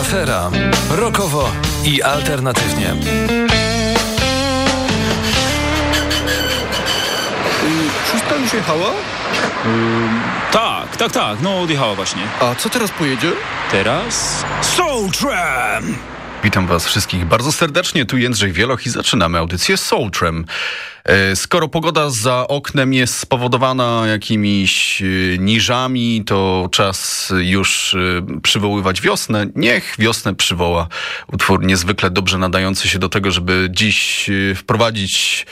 afera. Rokowo i alternatywnie. Szósta już jechała? Tak, tak, tak, no odjechała właśnie. A co teraz pojedzie? Teraz? Soul Tram! Witam Was wszystkich bardzo serdecznie, tu Jędrzej Wieloch i zaczynamy audycję Soultrem. E, skoro pogoda za oknem jest spowodowana jakimiś e, niżami, to czas już e, przywoływać wiosnę. Niech wiosnę przywoła utwór niezwykle dobrze nadający się do tego, żeby dziś wprowadzić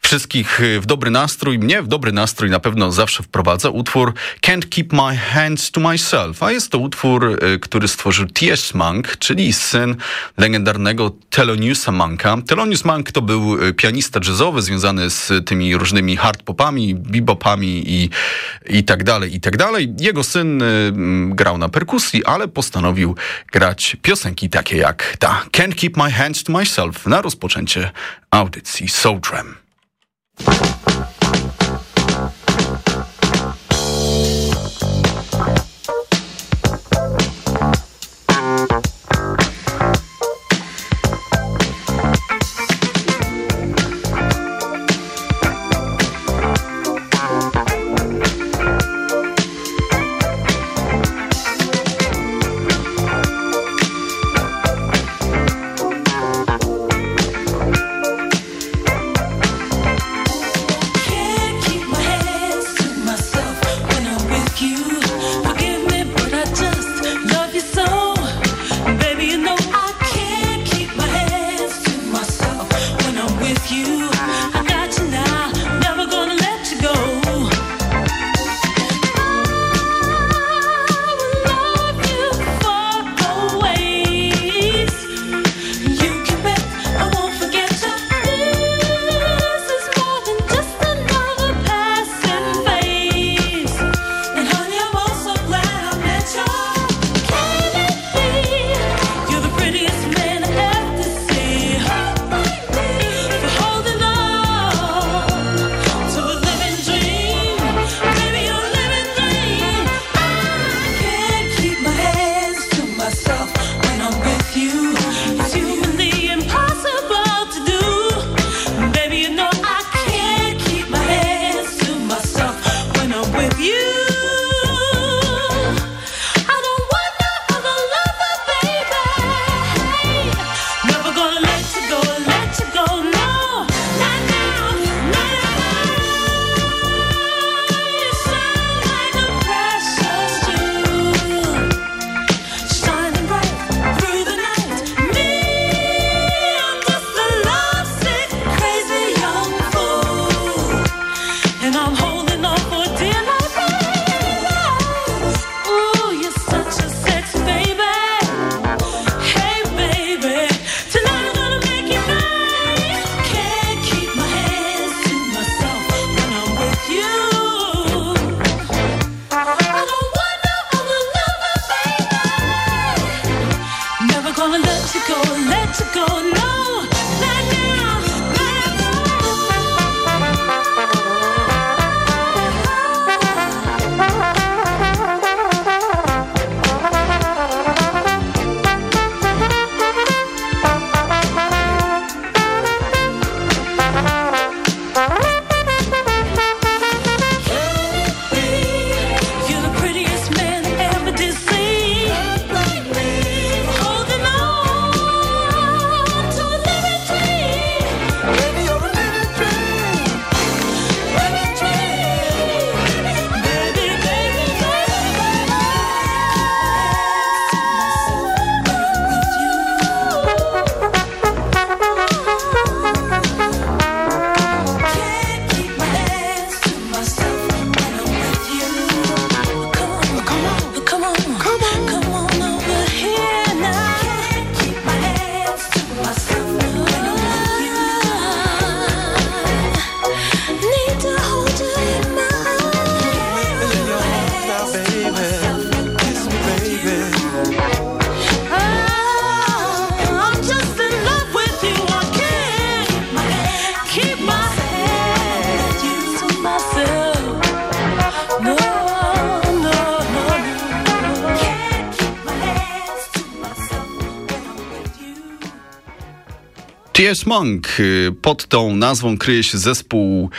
wszystkich w dobry nastrój. Mnie w dobry nastrój na pewno zawsze wprowadza utwór Can't Keep My Hands to Myself, a jest to utwór, który stworzył T.S. Monk, czyli syn legendarnego Theloniousa Monka. Thelonious Monk to był pianista jazzowy związany z tymi różnymi hardpopami, bebopami i, i tak dalej, i tak dalej. Jego syn grał na perkusji, ale postanowił grać piosenki takie jak ta Can't Keep My Hands to Myself na rozpoczęcie audycji Soul Tram. you T.S. Monk. Pod tą nazwą kryje się zespół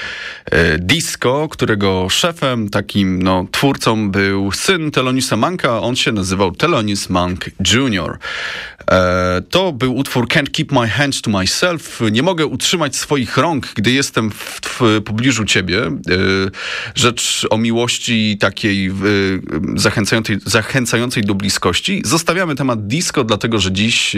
e, disco, którego szefem, takim no, twórcą był syn Telonisa Monka. On się nazywał Telonis Monk Jr. E, to był utwór Can't Keep My Hands to Myself. Nie mogę utrzymać swoich rąk, gdy jestem w, w pobliżu ciebie. E, rzecz o miłości takiej e, zachęcającej, zachęcającej do bliskości. Zostawiamy temat disco, dlatego że dziś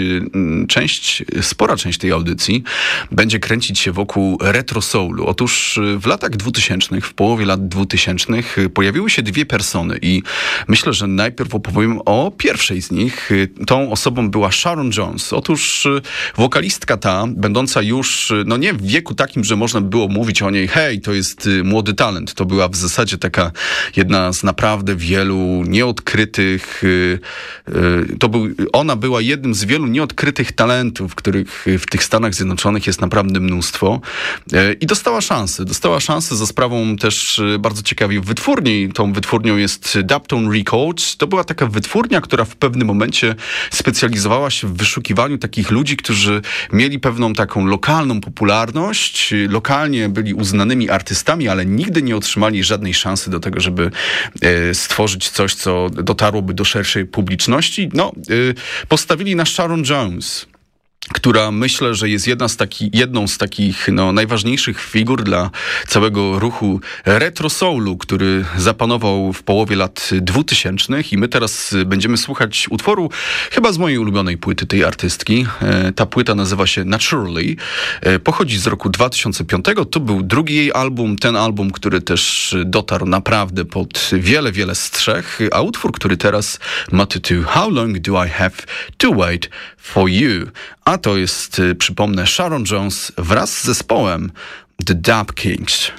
część, spora część tej audycji będzie kręcić się wokół retro soulu. Otóż w latach 2000, w połowie lat 2000 pojawiły się dwie persony i myślę, że najpierw opowiem o pierwszej z nich. Tą osobą była Sharon Jones. Otóż y, wokalistka ta, będąca już, y, no nie w wieku takim, że można było mówić o niej, hej, to jest y, młody talent. To była w zasadzie taka jedna z naprawdę wielu nieodkrytych, to był, ona była jednym z wielu nieodkrytych talentów, których w tych Stanach Zjednoczonych jest naprawdę mnóstwo. I dostała szansę. Dostała szansę za sprawą też bardzo ciekawej wytwórni. Tą wytwórnią jest Daptone Records. To była taka wytwórnia, która w pewnym momencie specjalizowała się w wyszukiwaniu takich ludzi, którzy mieli pewną taką lokalną popularność, lokalnie byli uznanymi artystami, ale nigdy nie otrzymali żadnej szansy do tego, żeby e, stworzyć coś, co dotarłoby do szerszej publiczności. No, e, postawili na Sharon Jones która myślę, że jest jedna z taki, jedną z takich no, najważniejszych figur dla całego ruchu retro soulu, który zapanował w połowie lat 2000 i my teraz będziemy słuchać utworu chyba z mojej ulubionej płyty tej artystki. E, ta płyta nazywa się Naturally. E, pochodzi z roku 2005. To był drugi jej album, ten album, który też dotarł naprawdę pod wiele, wiele strzech, a utwór, który teraz ma tytuł How Long Do I Have to Wait for You? A to jest, y, przypomnę, Sharon Jones wraz z zespołem The Dub Kings.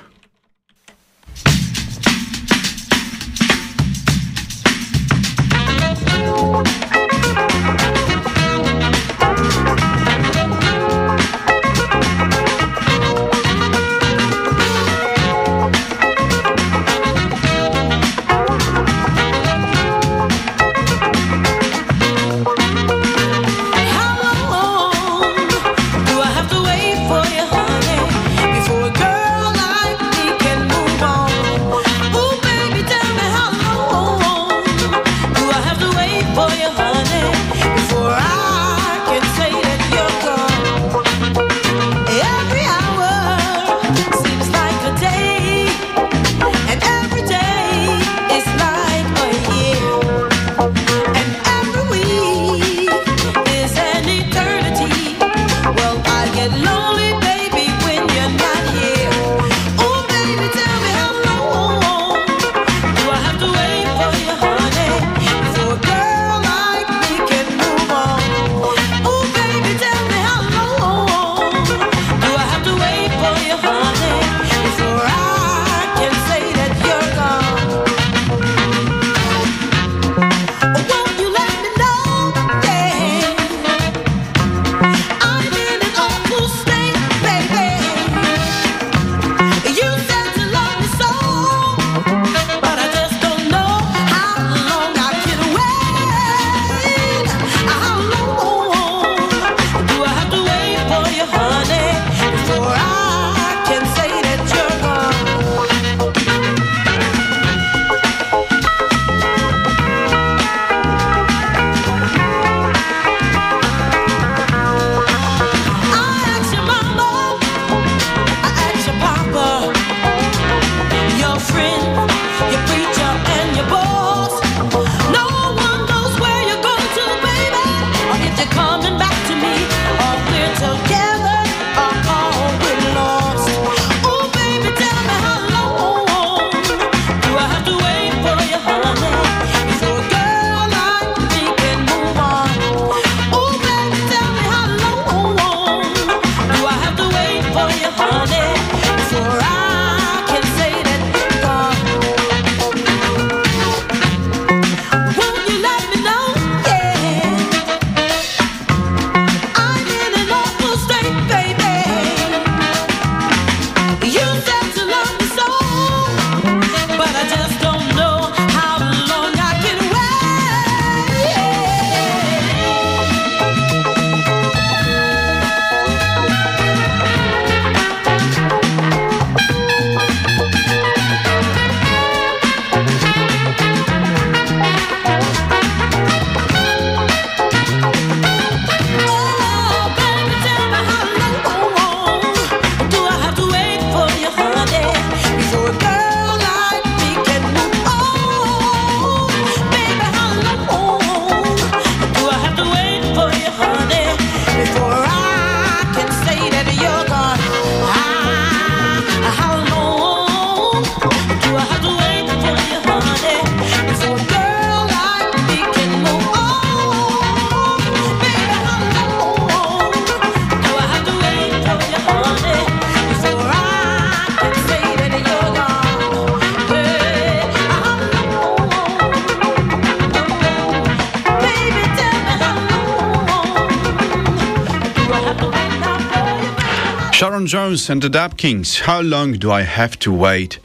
Jones and the Dap Kings. How long do I have to wait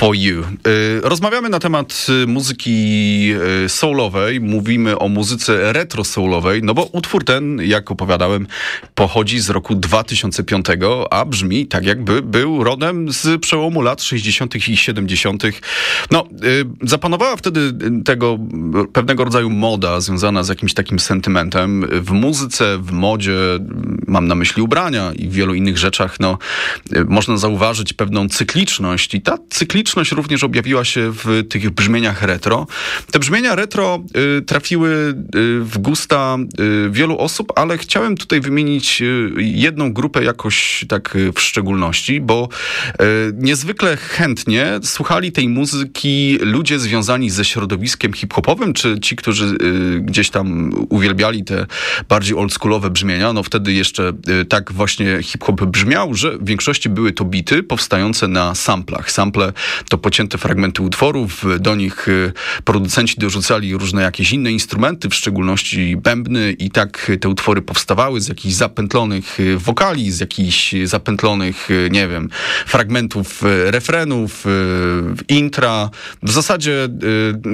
for you? Y, rozmawiamy na temat y, muzyki y, soulowej, mówimy o muzyce retro soulowej, no bo utwór ten, jak opowiadałem, pochodzi z roku 2005, a brzmi tak jakby był rodem z przełomu lat 60. i 70. No, zapanowała wtedy tego pewnego rodzaju moda związana z jakimś takim sentymentem. W muzyce, w modzie, mam na myśli ubrania i wielu innych rzeczach no, można zauważyć pewną cykliczność i ta cykliczność również objawiła się w tych brzmieniach retro. Te brzmienia retro y, trafiły y, w gusta y, wielu osób, ale chciałem tutaj wymienić y, jedną grupę jakoś tak y, w szczególności, bo niezwykle chętnie słuchali tej muzyki ludzie związani ze środowiskiem hip-hopowym, czy ci, którzy gdzieś tam uwielbiali te bardziej oldschoolowe brzmienia. No wtedy jeszcze tak właśnie hip-hop brzmiał, że w większości były to bity powstające na samplach. Sample to pocięte fragmenty utworów, do nich y, producenci dorzucali różne jakieś inne instrumenty, w szczególności bębny i tak te utwory powstawały z jakichś zapętlonych y, wokali, z jakichś zapętlonych, y, nie wiem, fragmentów refrenów, intra. W zasadzie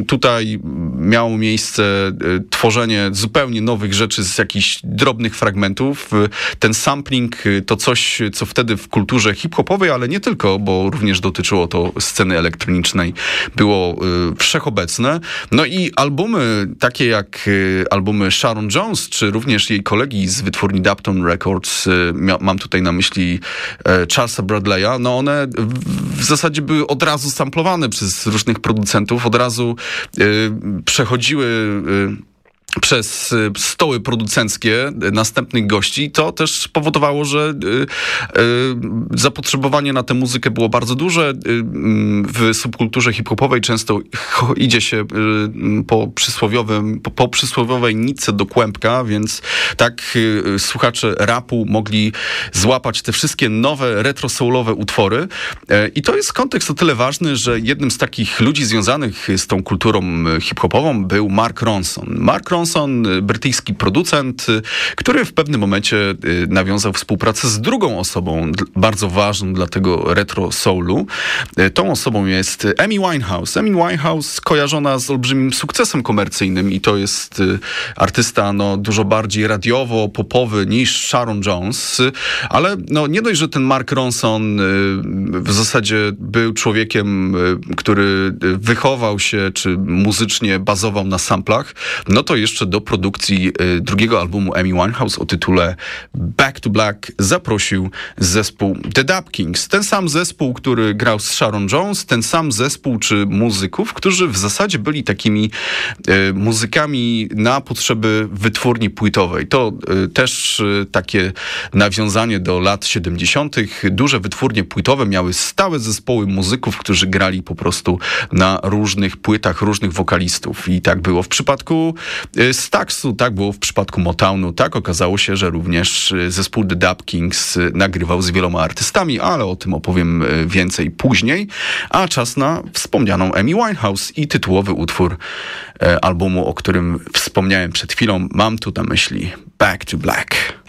tutaj miało miejsce tworzenie zupełnie nowych rzeczy z jakichś drobnych fragmentów. Ten sampling to coś, co wtedy w kulturze hip-hopowej, ale nie tylko, bo również dotyczyło to sceny elektronicznej, było y, wszechobecne. No i albumy takie jak y, albumy Sharon Jones, czy również jej kolegi z wytwórni Dapton Records, y, mam tutaj na myśli Charlesa Bradley'a, no one w zasadzie były od razu samplowane przez różnych producentów, od razu przechodziły przez y, stoły producenckie następnych gości, to też powodowało, że y, y, zapotrzebowanie na tę muzykę było bardzo duże. W subkulturze hip-hopowej często idzie się po przysłowiowym, po, przysłowiowej nitce do kłębka, więc tak słuchacze rapu mogli złapać te wszystkie nowe, retro-soulowe utwory. I to jest kontekst o tyle ważny, że jednym z takich ludzi związanych z tą kulturą hip-hopową był Mark Ronson. Mark Ronson Johnson, brytyjski producent, który w pewnym momencie y, nawiązał współpracę z drugą osobą, bardzo ważną dla tego retro soulu. Y, tą osobą jest Amy Winehouse. Amy Winehouse kojarzona z olbrzymim sukcesem komercyjnym i to jest y, artysta no, dużo bardziej radiowo, popowy niż Sharon Jones, ale no, nie dość, że ten Mark Ronson w zasadzie był człowiekiem, który wychował się, czy muzycznie bazował na samplach, no to jeszcze jeszcze do produkcji y, drugiego albumu Amy Winehouse o tytule Back to Black zaprosił zespół The Dap Kings. Ten sam zespół, który grał z Sharon Jones, ten sam zespół czy muzyków, którzy w zasadzie byli takimi y, muzykami na potrzeby wytwórni płytowej. To y, też takie nawiązanie do lat 70. Duże wytwórnie płytowe miały stałe zespoły muzyków, którzy grali po prostu na różnych płytach różnych wokalistów. I tak było w przypadku Staxu, tak było w przypadku Motownu, tak okazało się, że również y, zespół The Dub Kings y, nagrywał z wieloma artystami, ale o tym opowiem y, więcej później. A czas na wspomnianą Amy Winehouse i tytułowy utwór albumu, o którym wspomniałem przed chwilą. Mam tu na myśli Back to Black.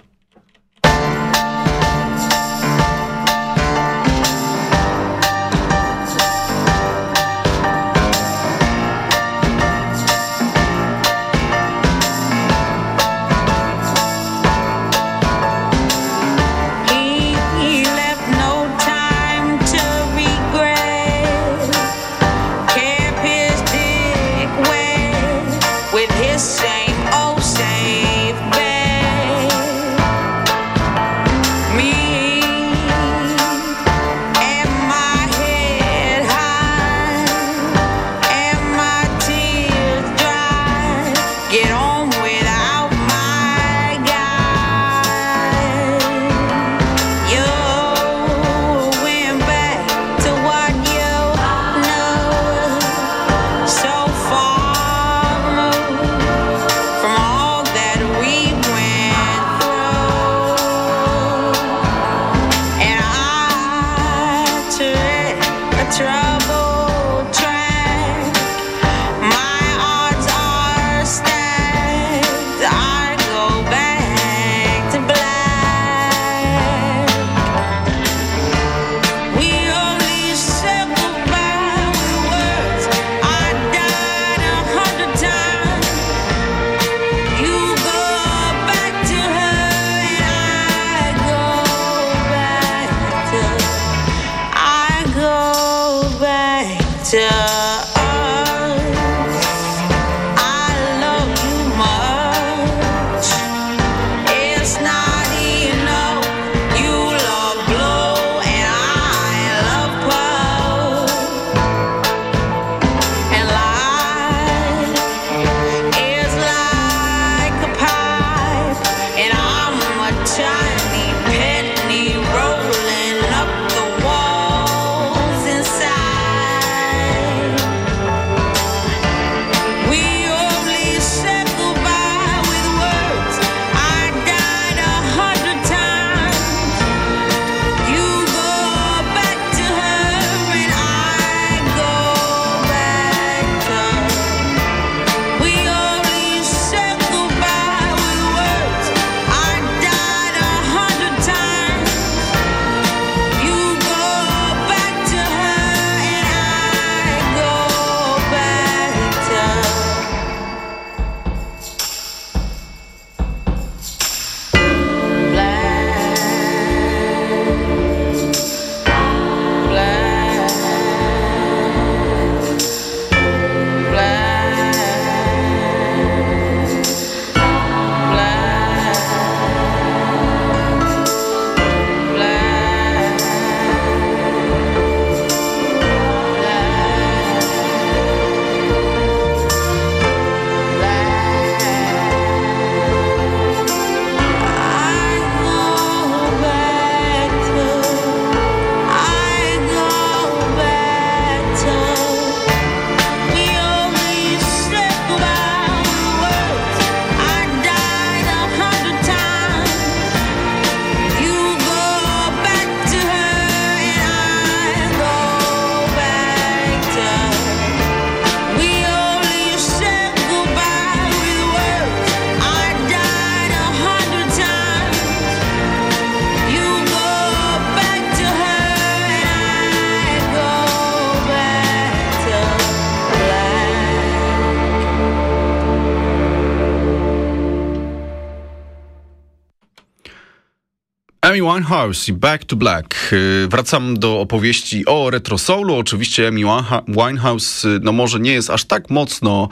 Amy Winehouse i Back to Black. Y, wracam do opowieści o retro soulu. Oczywiście Amy Winehouse y, no może nie jest aż tak mocno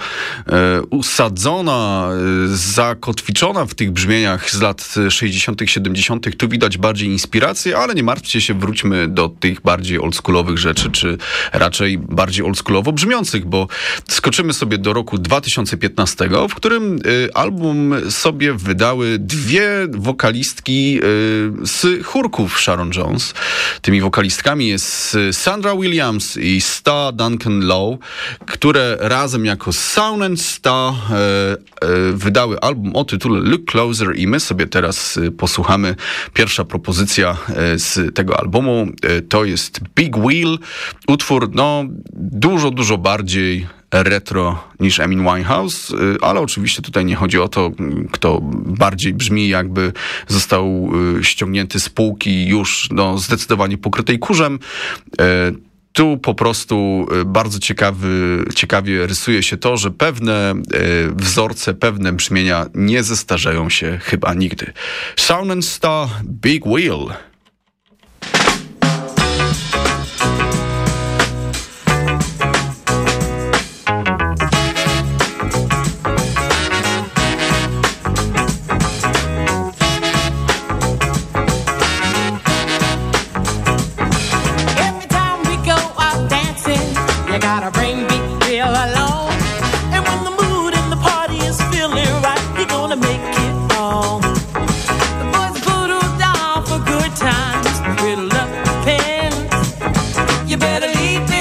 e, usadzona, zakotwiczona w tych brzmieniach z lat 60., 70. Tu widać bardziej inspirację, ale nie martwcie się, wróćmy do tych bardziej oldschoolowych rzeczy, czy raczej bardziej oldschoolowo brzmiących, bo skoczymy sobie do roku 2015, w którym album sobie wydały dwie wokalistki z chórków Sharon Jones. Tymi wokalistkami jest y, Sandra Williams i Star Duncan Low, które razem jako Sound and Star e, e, wydały album o tytule Look Closer i my sobie teraz y, posłuchamy. Pierwsza propozycja e, z tego albumu e, to jest Big Wheel, utwór no dużo, dużo bardziej retro niż Emin Winehouse, y, ale oczywiście tutaj nie chodzi o to, kto bardziej brzmi jakby został y, ściągnięty z półki już no, zdecydowanie pokrytej kurzem. Y, tu po prostu bardzo ciekawy, ciekawie rysuje się to, że pewne wzorce, pewne brzmienia nie zestarzeją się chyba nigdy. Sound and Star, Big Wheel. And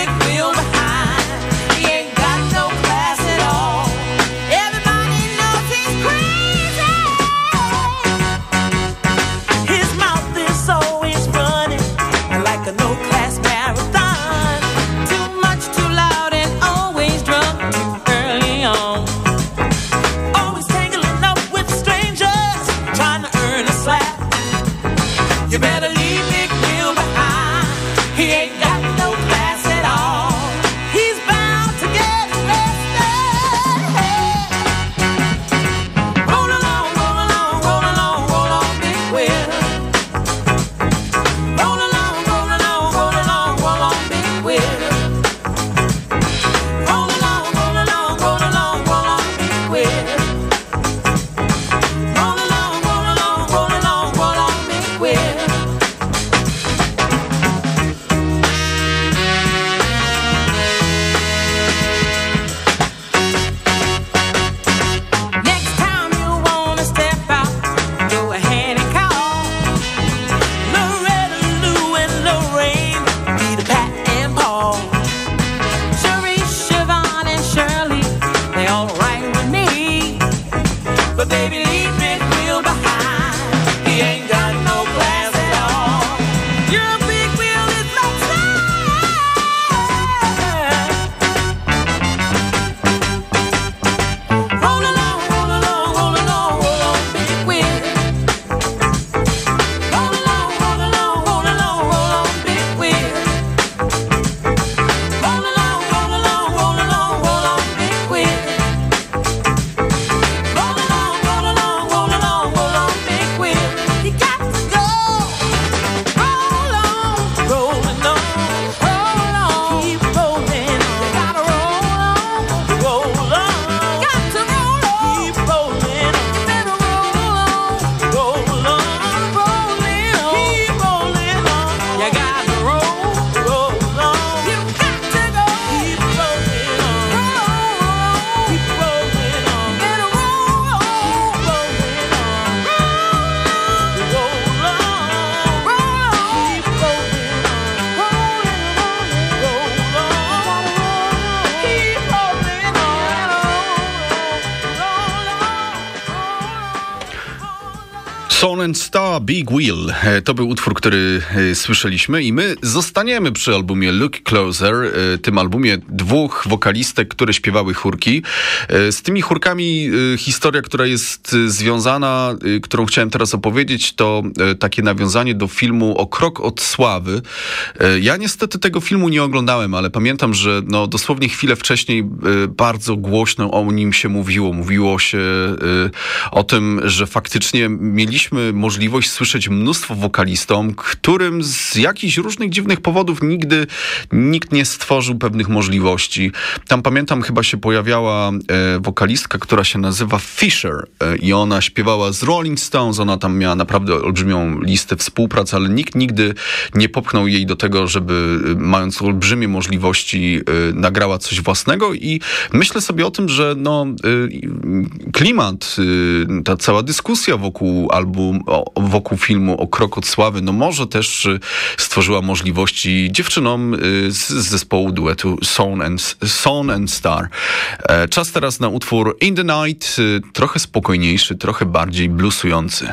Wheel e, to był utwór, który e, słyszeliśmy i my zostaniemy przy albumie Look Closer, e, tym albumie dwóch wokalistek, które śpiewały chórki. Z tymi chórkami historia, która jest związana, którą chciałem teraz opowiedzieć, to takie nawiązanie do filmu O krok od sławy. Ja niestety tego filmu nie oglądałem, ale pamiętam, że no, dosłownie chwilę wcześniej bardzo głośno o nim się mówiło. Mówiło się o tym, że faktycznie mieliśmy możliwość słyszeć mnóstwo wokalistom, którym z jakichś różnych dziwnych powodów nigdy nikt nie stworzył pewnych możliwości. Tam pamiętam, chyba się pojawiała e, wokalistka, która się nazywa Fisher e, i ona śpiewała z Rolling Stones, ona tam miała naprawdę olbrzymią listę współprac, ale nikt nigdy nie popchnął jej do tego, żeby e, mając olbrzymie możliwości e, nagrała coś własnego i myślę sobie o tym, że no, e, klimat, e, ta cała dyskusja wokół album, o, wokół filmu o Krokot Sławy, no może też e, stworzyła możliwości dziewczynom e, z, zespołu duetu Son and, Son and Star. E, Czas teraz na utwór In the Night, e, trochę spokojniejszy, trochę bardziej bluesujący.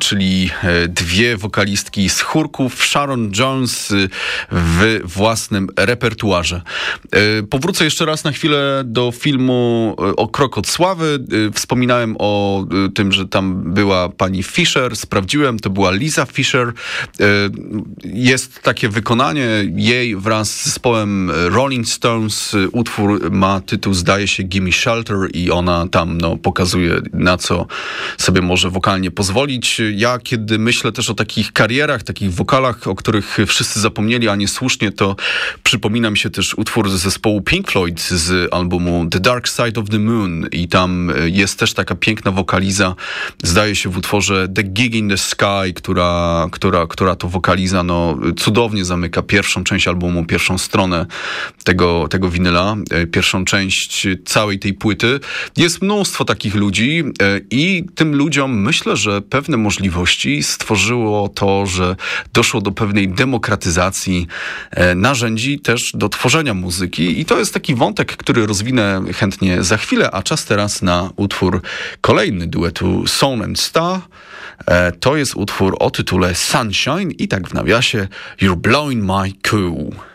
Czyli e, dwie wokalistki z chórków Sharon Jones y, w własnym repertuarze. E, Powrócę jeszcze raz na chwilę do filmu e, o Krok od Sławy. E, Wspominałem o e, tym, że tam była pani Fisher, sprawdziłem, to była Lisa Fisher. E, Jest takie wykonanie jej wraz z zespołem Rolling Stones. Utwór ma tytuł, zdaje się, Gimme Shelter i ona tam no, pokazuje, na co sobie może wokalnie pozwolić. Ja, kiedy myślę też o takich karierach, takich wokalach, o których wszyscy zapomnieli, a niesłusznie, to przypomina mi się też utwór z zespołu Pink Floyd z albumu The Dark Side of the Moon i tam jest też taka piękna wokaliza, zdaje się w utworze The Gig in the Sky, która, która, która to wokaliza no, cudownie zamyka pierwszą część albumu, pierwszą stronę tego, tego winyla, e, pierwszą część całej tej płyty. Jest mnóstwo takich ludzi e, i tym ludziom myślę, że pewne możliwości stworzyło to, że doszło do pewnej demokratyzacji e, narzędzi też do tworzenia muzyki i to jest taki wątek, który rozwinę chętnie za chwilę, a czas teraz na utwór kolejny duetu Son and Star. E, To jest utwór o tytule Sunshine i tak w nawiasie You're blowing my cool.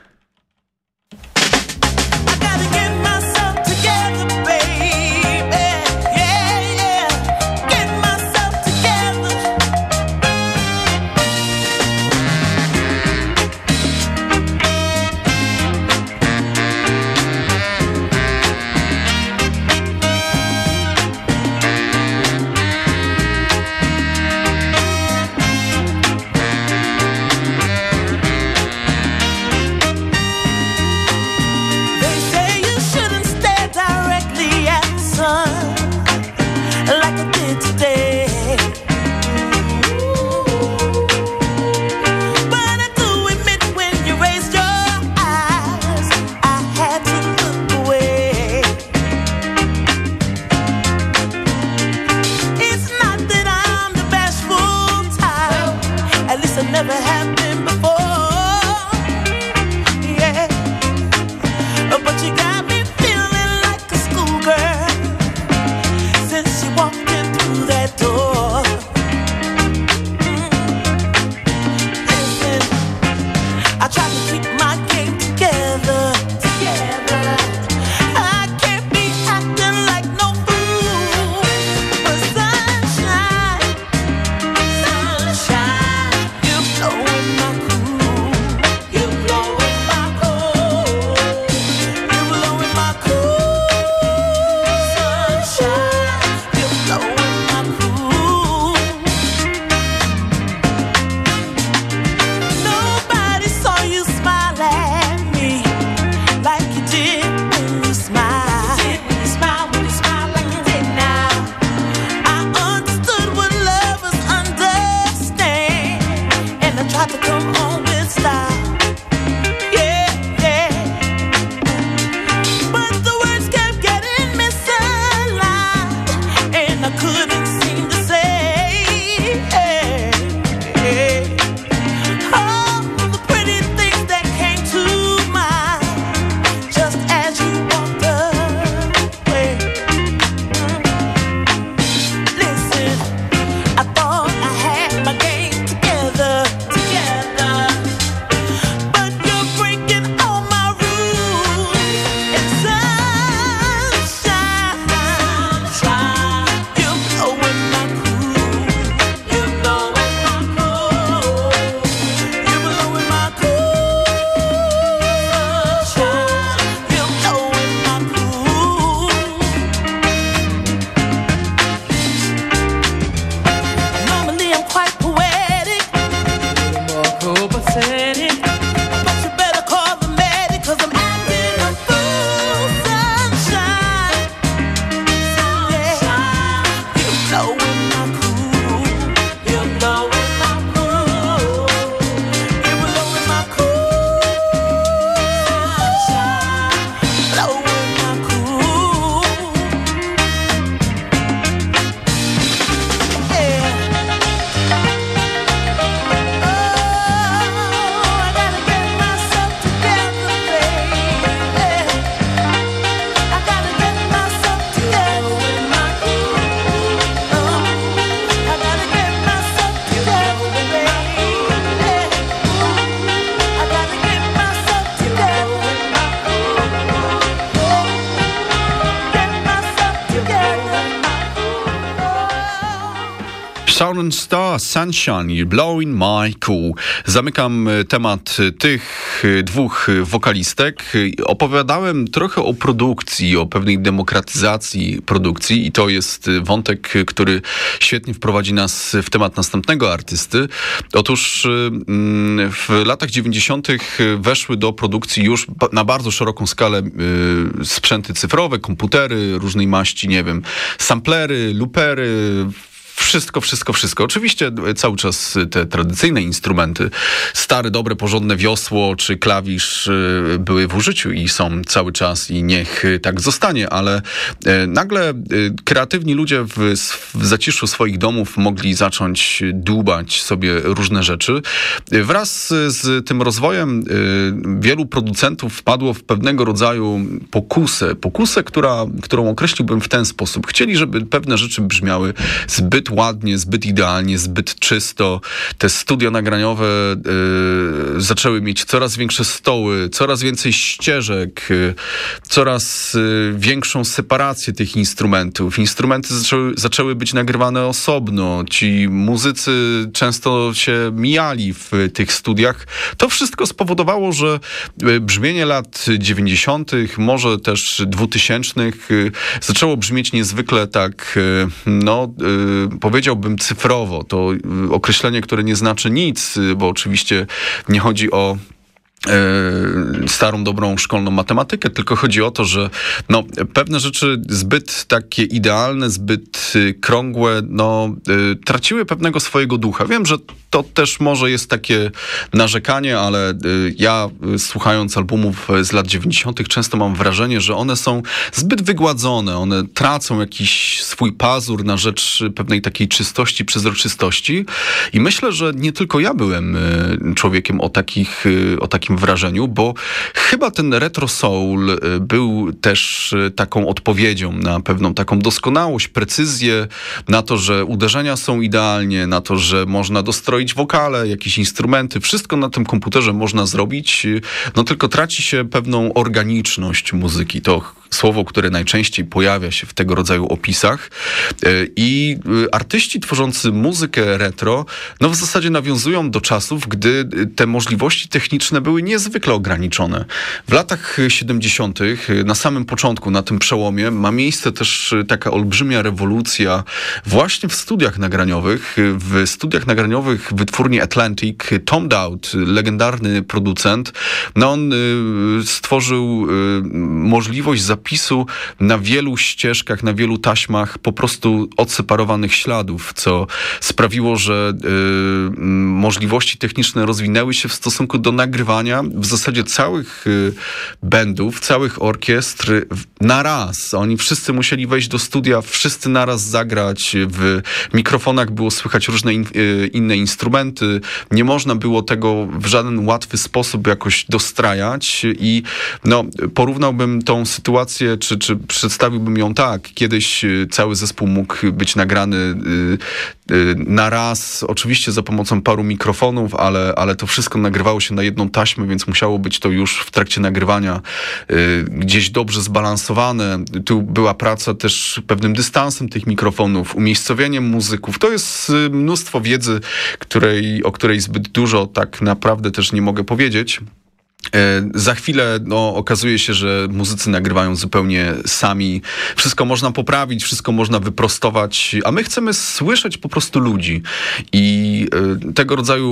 Sunshine, Blowing My Cool. Zamykam e, temat e, tych e, dwóch wokalistek. Opowiadałem trochę o produkcji, o pewnej demokratyzacji produkcji i to jest wątek, który świetnie wprowadzi nas w temat następnego artysty. Otóż mm, w latach 90. weszły do produkcji już na bardzo szeroką skalę sprzęty cyfrowe, komputery różnej maści, nie wiem, samplery, loopery, wszystko, wszystko, wszystko. Oczywiście e, cały czas te tradycyjne instrumenty, stare, dobre, porządne wiosło czy klawisz e, były w użyciu i są cały czas i niech e, tak zostanie, ale e, nagle e, kreatywni ludzie w, w zaciszu swoich domów mogli zacząć dłubać sobie różne rzeczy. E, Wraz z tym rozwojem e, wielu producentów wpadło w pewnego rodzaju pokusę, pokusę, która, którą określiłbym w ten sposób. Chcieli, żeby pewne rzeczy brzmiały zbyt ładnie, zbyt idealnie, zbyt czysto. Te studia nagraniowe y, zaczęły mieć coraz większe stoły, coraz więcej ścieżek, y, coraz y, większą separację tych instrumentów. Instrumenty zaczęły, zaczęły być nagrywane osobno. Ci muzycy często się mijali w tych studiach. To wszystko spowodowało, że y, brzmienie lat 90., może też 2000 y, zaczęło brzmieć niezwykle tak, y, no powiedziałbym cyfrowo. To y, określenie, które nie znaczy nic, y, bo oczywiście nie chodzi o starą, dobrą szkolną matematykę, tylko chodzi o to, że no, pewne rzeczy zbyt takie idealne, zbyt y, krągłe, no, y, traciły pewnego swojego ducha. Wiem, że to też może jest takie narzekanie, ale y, ja słuchając albumów z lat 90. często mam wrażenie, że one są zbyt wygładzone, one tracą jakiś swój pazur na rzecz pewnej takiej czystości, przezroczystości i myślę, że nie tylko ja byłem człowiekiem o takich, o takim wrażeniu, bo chyba ten retro soul y, był też y, taką odpowiedzią na pewną taką doskonałość, precyzję, na to, że uderzenia są idealnie, na to, że można dostroić wokale, jakieś instrumenty, wszystko na tym komputerze można zrobić, y, no tylko traci się pewną organiczność muzyki. To słowo, które najczęściej pojawia się w tego rodzaju opisach. Y, I y, artyści tworzący muzykę retro, no w zasadzie nawiązują do czasów, gdy y, te możliwości techniczne były niezwykle ograniczone. W latach y, 70., y, na samym początku, na tym przełomie, ma miejsce też taka olbrzymia rewolucja właśnie w studiach nagraniowych. W studiach nagraniowych wytwórni Atlantic, Tom Dowd, legendarny producent, no on stworzył możliwość zapisu na wielu ścieżkach, na wielu taśmach po prostu odseparowanych śladów, co sprawiło, że y, możliwości techniczne rozwinęły się w stosunku do nagrywania w zasadzie całych y, bandów, całych orkiestr na raz. Oni wszyscy musieli wejść do studia, wszyscy naraz zagrać. W mikrofonach było słychać różne in, y, inne instrumenty. Nie można było tego w żaden łatwy sposób jakoś dostrajać i no, porównałbym tą sytuację, czy, czy przedstawiłbym ją tak. Kiedyś y, cały zespół mógł być nagrany y, y, na raz, oczywiście za pomocą paru mikrofonów, ale, ale to wszystko nagrywało się na jedną taśmę, więc musiało być to już w trakcie nagrywania gdzieś dobrze zbalansowane. Tu była praca też pewnym dystansem tych mikrofonów, umiejscowieniem muzyków. To jest mnóstwo wiedzy, której, o której zbyt dużo tak naprawdę też nie mogę powiedzieć. E, Za chwilę no, okazuje się, że muzycy nagrywają zupełnie sami. Wszystko można poprawić, wszystko można wyprostować, a my chcemy słyszeć po prostu ludzi. I e, tego rodzaju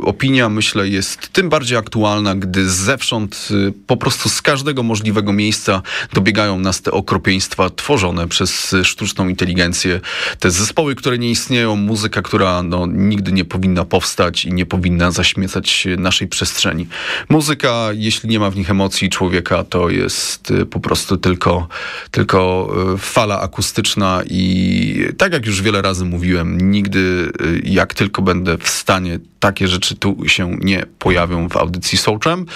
e, opinia, myślę, jest tym bardziej aktualna, gdy zewsząd, e, po prostu z każdego możliwego miejsca dobiegają nas te okropieństwa tworzone przez sztuczną inteligencję. Te zespoły, które nie istnieją, muzyka, która no, nigdy nie powinna powstać i nie powinna zaśmiecać naszej przestrzeni. Muzyka, jeśli nie ma w nich emocji człowieka, to jest y, po prostu tylko, tylko y, fala akustyczna i tak jak już wiele razy mówiłem, nigdy y, jak tylko będę w stanie, takie rzeczy tu się nie pojawią w audycji Soulchem.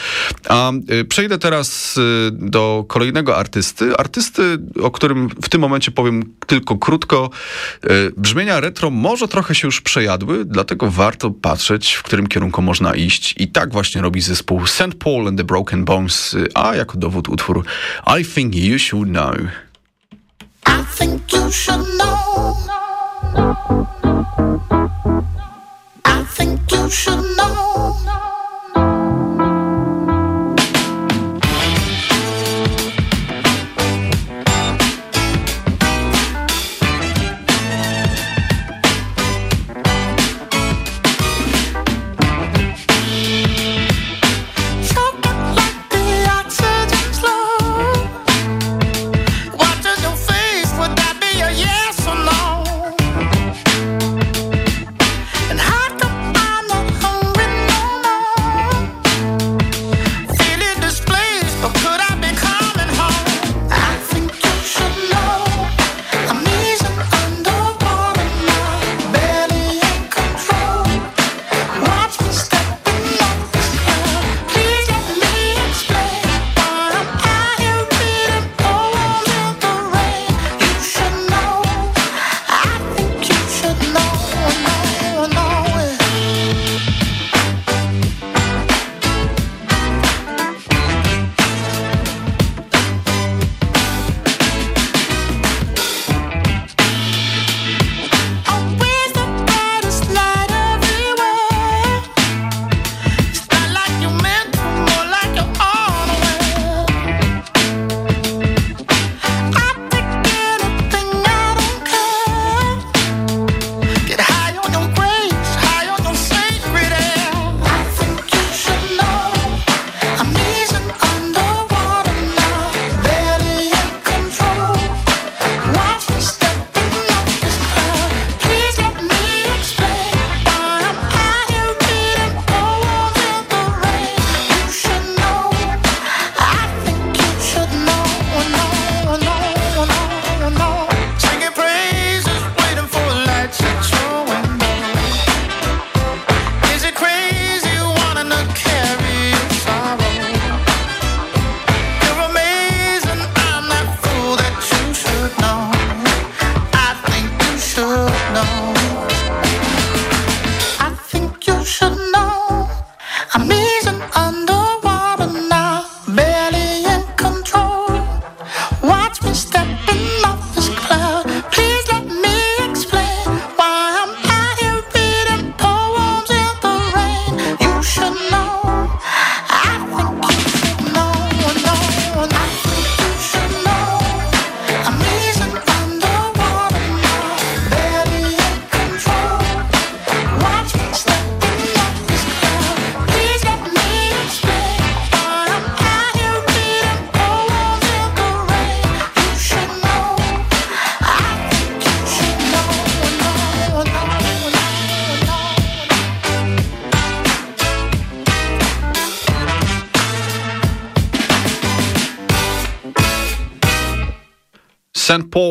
A przejdę teraz do kolejnego artysty. Artysty, o którym w tym momencie powiem tylko krótko. Brzmienia retro może trochę się już przejadły, dlatego warto patrzeć, w którym kierunku można iść. I tak właśnie robi zespół zespół St. Paul and the Broken Bones, y, a jako dowód utwór I Think You Should Know. I think you should know. I think you should know.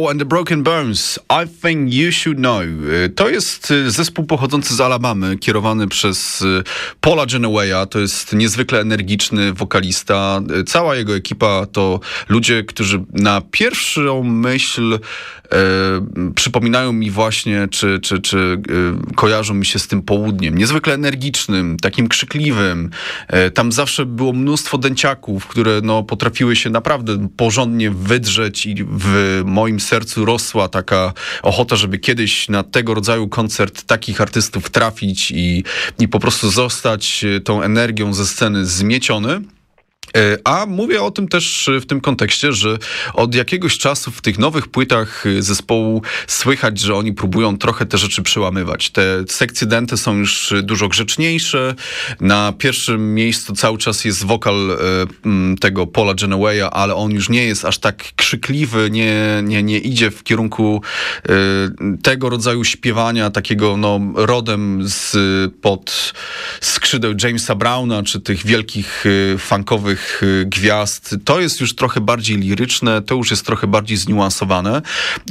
And the Broken Bones, I Think You Should Know. Y, To jest y, zespół pochodzący z Alabamy, kierowany przez y, Paula Genowaya. To jest niezwykle energiczny wokalista. Cała jego ekipa to ludzie, którzy na pierwszą myśl przypominają mi właśnie, czy, czy, czy e, kojarzą mi się z tym południem. Niezwykle energicznym, takim krzykliwym. E, tam zawsze było mnóstwo dęciaków, które no, potrafiły się naprawdę porządnie wydrzeć i w moim sercu rosła taka ochota, żeby kiedyś na tego rodzaju koncert takich artystów trafić i, i po prostu zostać e, tą energią ze sceny zmieciony. E, A mówię o tym też w tym kontekście, że od jakiegoś czasu w tych nowych płytach y, zespołu słychać, że oni próbują trochę te rzeczy przełamywać. Te sekcje dęte są już dużo grzeczniejsze. Na pierwszym miejscu cały czas jest wokal e, tego Paula Genowaya, ale on już nie jest aż tak krzykliwy, nie, nie, nie idzie w kierunku e, tego rodzaju śpiewania, takiego no, rodem z pod skrzydeł Jamesa Browna, czy tych wielkich funkowych y, gwiazd. To jest już trochę bardziej liryczne, to już jest trochę bardziej zniuansowane.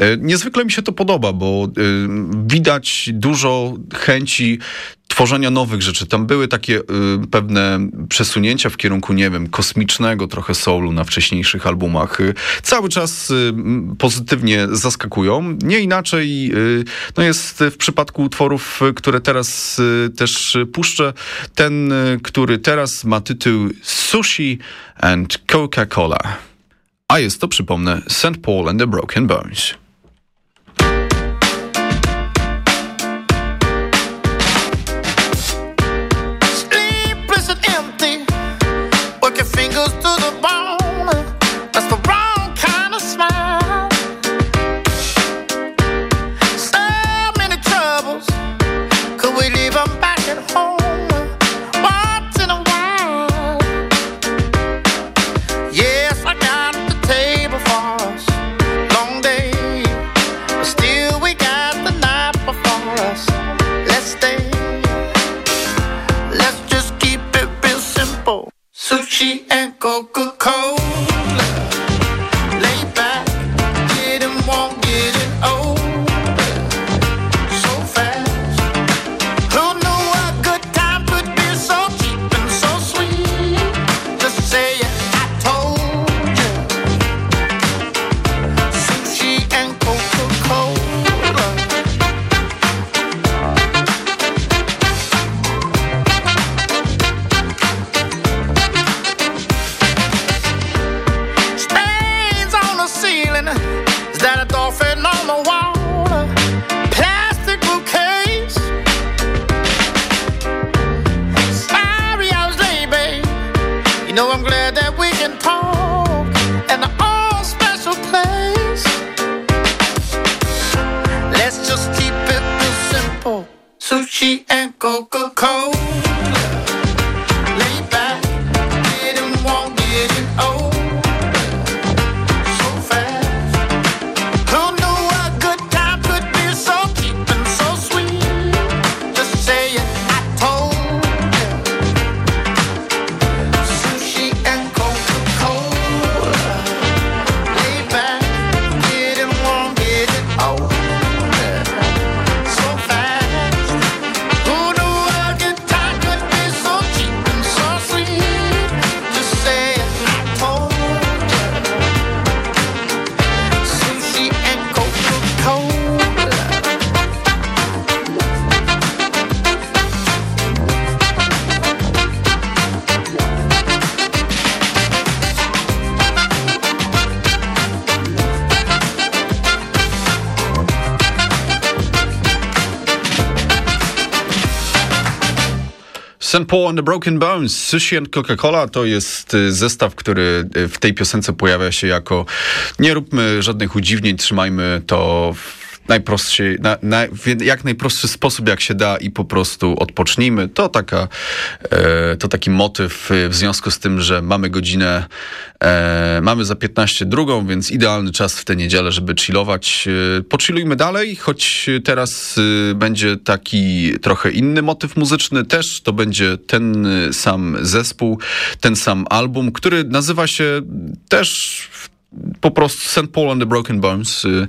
E, Niezwykle mi się to podoba, bo y, widać dużo chęci tworzenia nowych rzeczy. Tam były takie y, pewne przesunięcia w kierunku, nie wiem, kosmicznego trochę soulu na wcześniejszych albumach. Y, cały czas y, pozytywnie zaskakują. Nie inaczej y, no jest w przypadku utworów, y, które teraz też puszczę. Ten, który teraz ma tytuł Sushi and Coca-Cola. A jest to, przypomnę, St. Paul and the Broken Bones. Sushi and Coca Paul and the Broken Bones, Sushi and Coca-Cola to jest y, zestaw, który y, w tej piosence pojawia się jako nie róbmy żadnych udziwnień, trzymajmy to w najprostszy, na, na, jak najprostszy sposób, jak się da i po prostu odpocznijmy. To, taka, e, to taki motyw y, w związku z tym, że mamy godzinę, e, mamy za 15 drugą, więc idealny czas w tę niedzielę, żeby chillować. E, dalej, choć teraz y, będzie taki trochę inny motyw muzyczny, też to będzie ten y, sam zespół, ten sam album, który nazywa się też po prostu St. Paul and the Broken Bones y,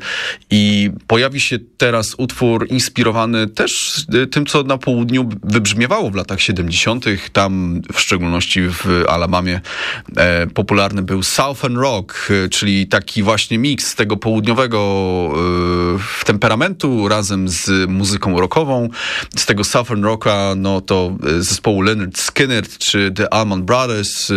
i pojawi się teraz utwór inspirowany też y, tym, co na południu wybrzmiewało w latach 70. Tam w szczególności w Alabamie e, popularny był Southern Rock, y, czyli taki właśnie miks tego południowego temperamentu razem z muzyką rockową. Z tego Southern Rocka, no to zespołu Leonard Skinner czy The Allman Brothers,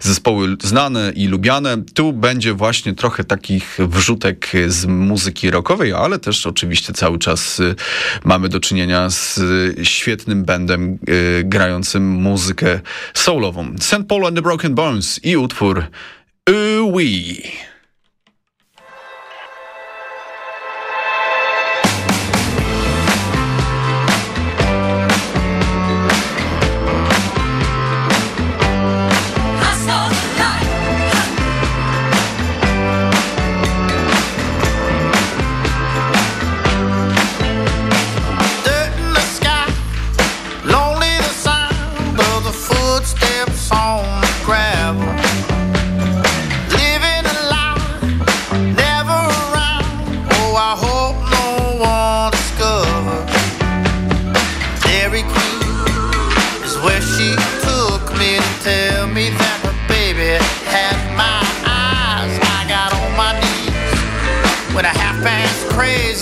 zespoły znane i lubiane. Tu będzie właśnie trochę takich wrzutek z muzyki rockowej, ale też oczywiście cały czas y, mamy do czynienia z y, świetnym bandem y, grającym muzykę soulową. St. Paul and the Broken Bones i utwór Ooh-wee.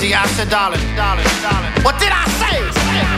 Crazy. I said, darling, darling, darling. What did I say?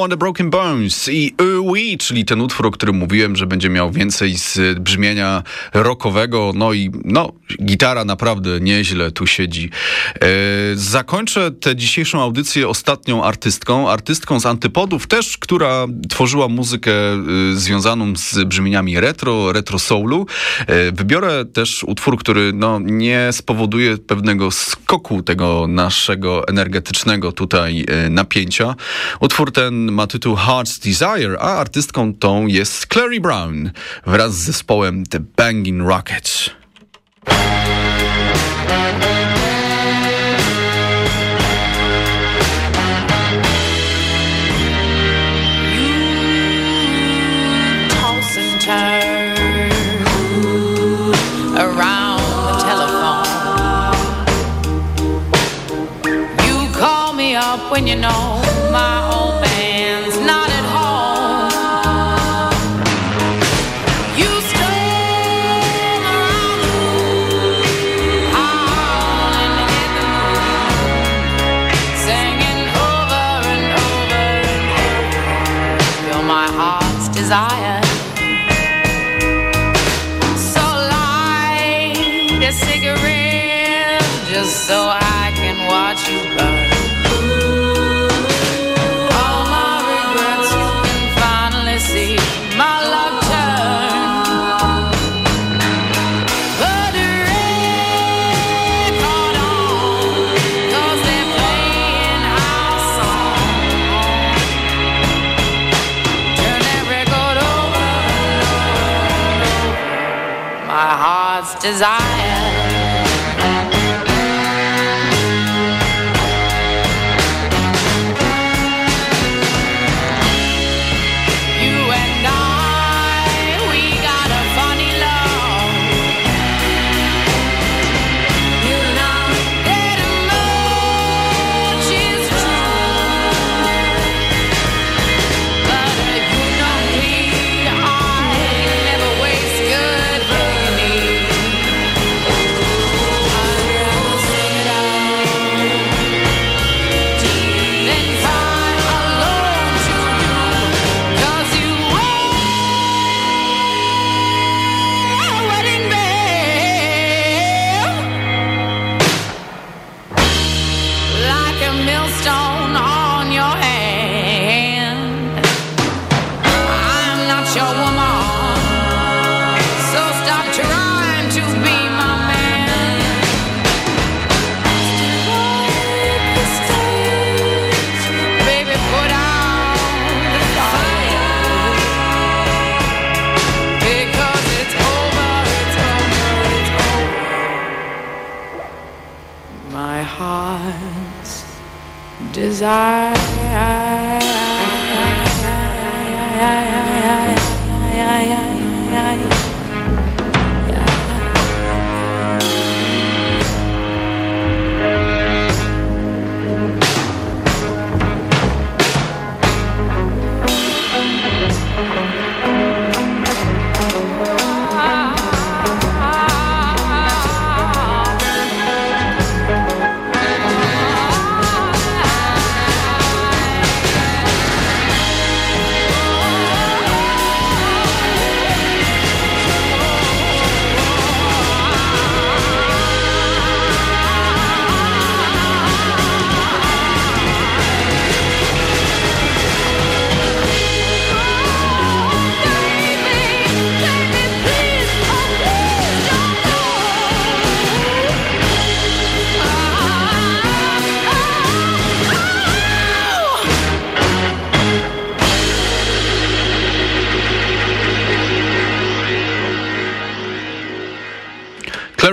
St. Paul and the Broken Bones i Oui, czyli ten utwór, o którym mówiłem, że będzie miał więcej z brzmienia rockowego, no i no, gitara naprawdę nieźle tu siedzi. E, zakończę tę dzisiejszą audycję ostatnią artystką, artystką z Antypodów też, która tworzyła muzykę e, związaną z brzmieniami retro, retro soulu. E, wybiorę też utwór, który no, nie spowoduje pewnego skoku tego naszego energetycznego tutaj e, napięcia. Utwór ten ma tytuł Heart's Desire, a artystką tą jest Clary Brown wraz z zespołem The Banging Rockets. when you know desire.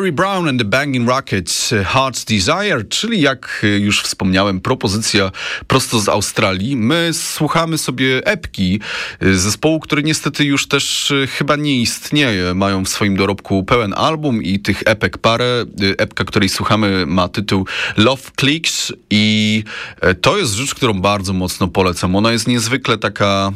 Clary Brown and the Banging Rockets e, Heart's Desire, czyli jak e, już wspomniałem, propozycja prosto z Australii. My słuchamy sobie epki e, zespołu, który niestety już też chyba nie istnieje. Mają w swoim dorobku pełen album i tych epek parę. Epka, której słuchamy ma tytuł Love Clicks i to jest rzecz, którą bardzo mocno polecam. Ona jest niezwykle taka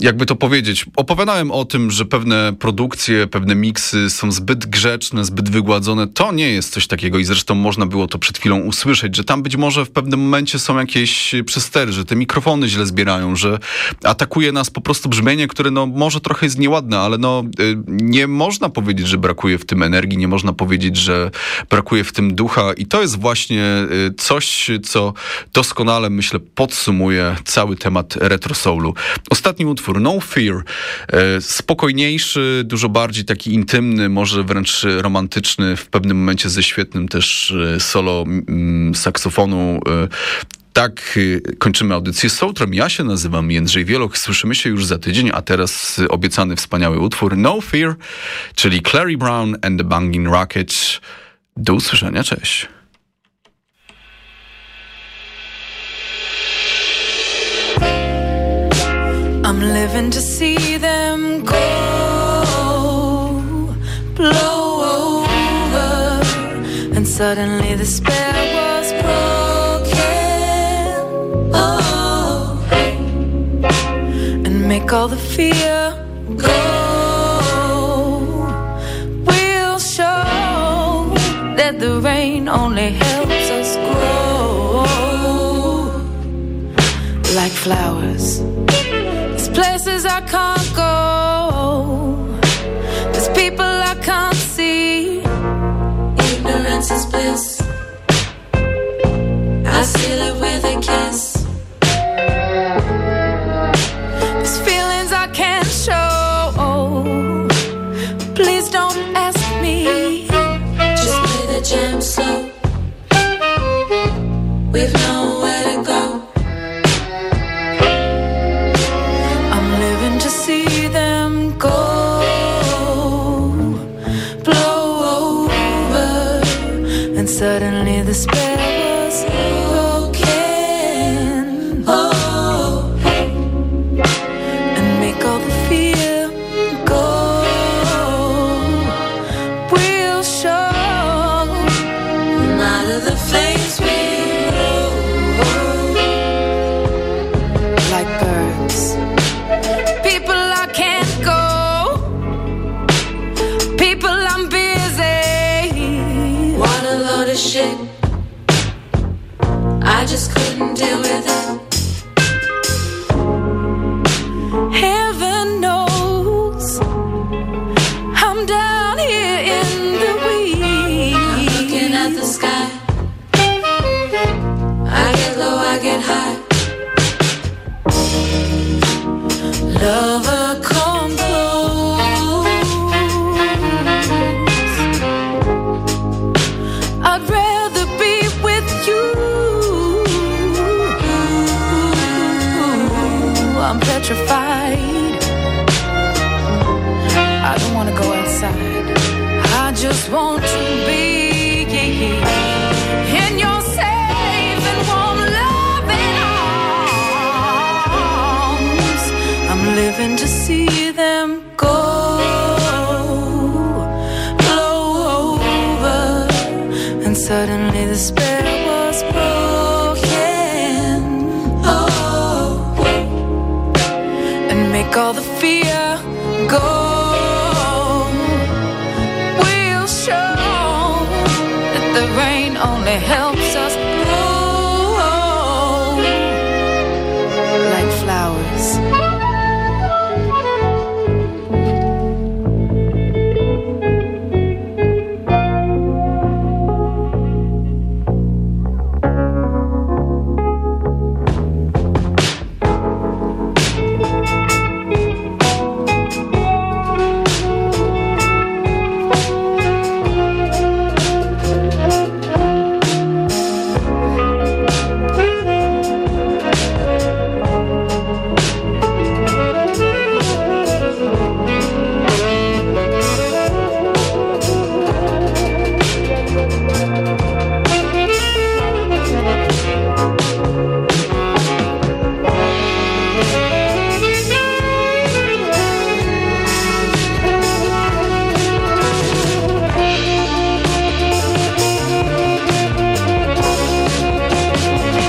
jakby to powiedzieć, opowiadałem o tym, że pewne produkcje, pewne miksy są zbyt grzeczne, zbyt wygładzone. To nie jest coś takiego i zresztą można było to przed chwilą usłyszeć, że tam być może w pewnym momencie są jakieś przestery, że te mikrofony źle zbierają, że atakuje nas po prostu brzmienie, które no może trochę jest nieładne, ale no y, nie można powiedzieć, że brakuje w tym energii, nie można powiedzieć, że brakuje w tym ducha i to jest właśnie y, coś, co doskonale myślę podsumuje cały temat retro soulu. Ostatni utwór, No Fear, e, spokojniejszy, dużo bardziej taki intymny, może wręcz romantyczny, w pewnym momencie ze świetnym też e, solo mm, saksofonu. e, Tak kończymy audycję z Soutrem. Ja się nazywam Jędrzej Wieloch. Słyszymy się już za tydzień, a teraz obiecany wspaniały utwór No Fear, czyli Clary Brown and the Banging Rockets. Do usłyszenia, cześć. Living to see them go, blow over, and suddenly the spell was broken. Oh, and make all the fear go. We'll show that the rain only helps us grow like flowers. There's places I can't go.